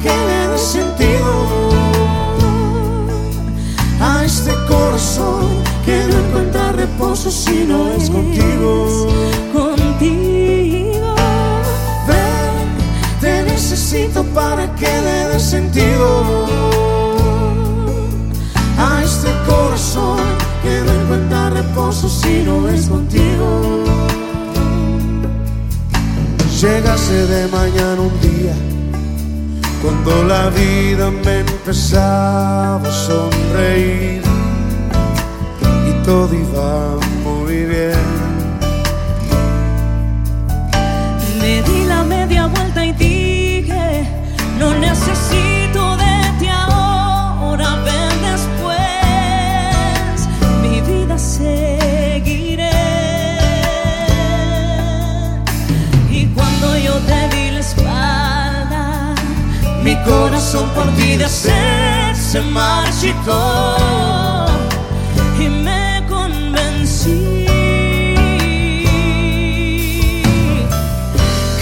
que le dé sentido a este corazón que no encuentra reposo si no es contigo. Contigo. Ven, te necesito para que le dé sentido a este corazón que no encuentra reposo si no es contigo. Llegase de mañana un día cuando la vida me empezaba a sonreír y todo iba muy bien. Le di la media vuelta y dije, no necesito corazón por ti de sed se y me convencí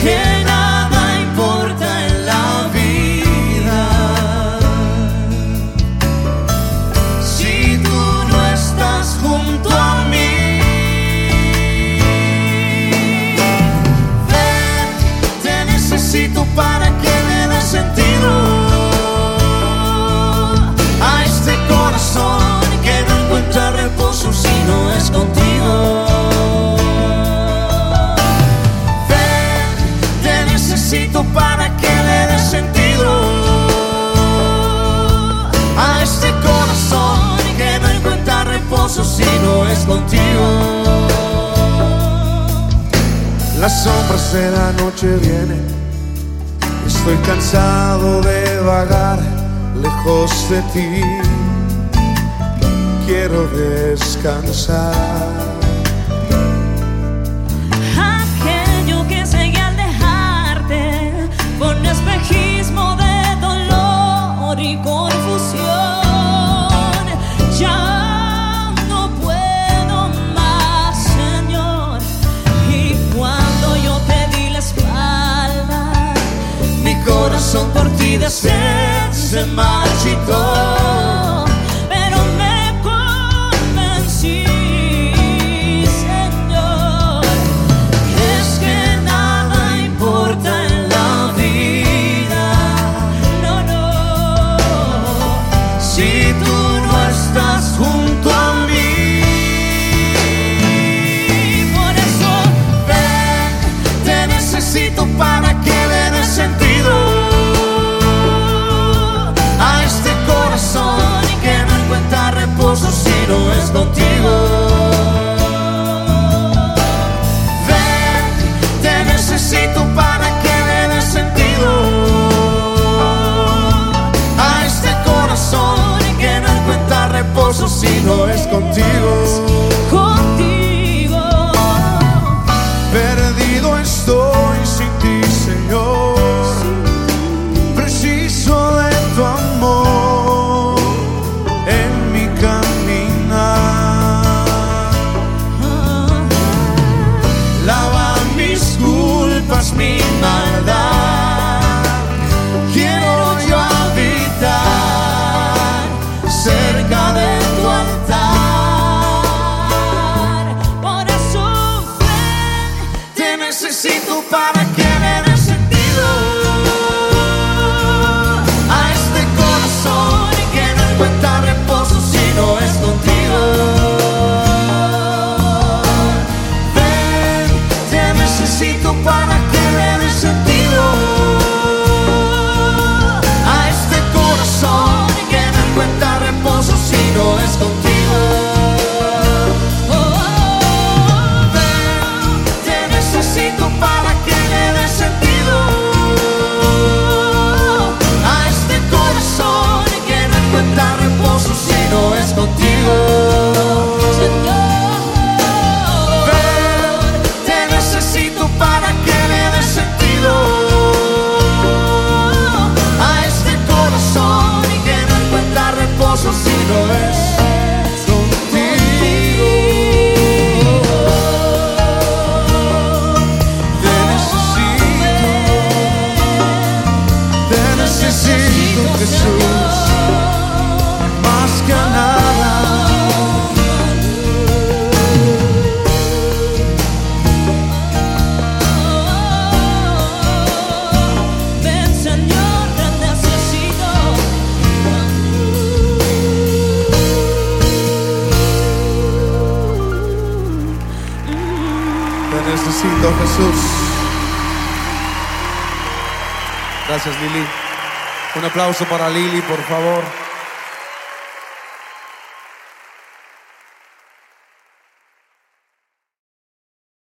que nada importa en la vida si tú no estás junto a mí. Te necesito para que sombras de la noche vienen, estoy cansado de vagar lejos de ti. Quiero descansar. Sed se marchitó. Si tú para qué necesito, Jesús. Gracias, Lili. Un aplauso para Lili, por favor.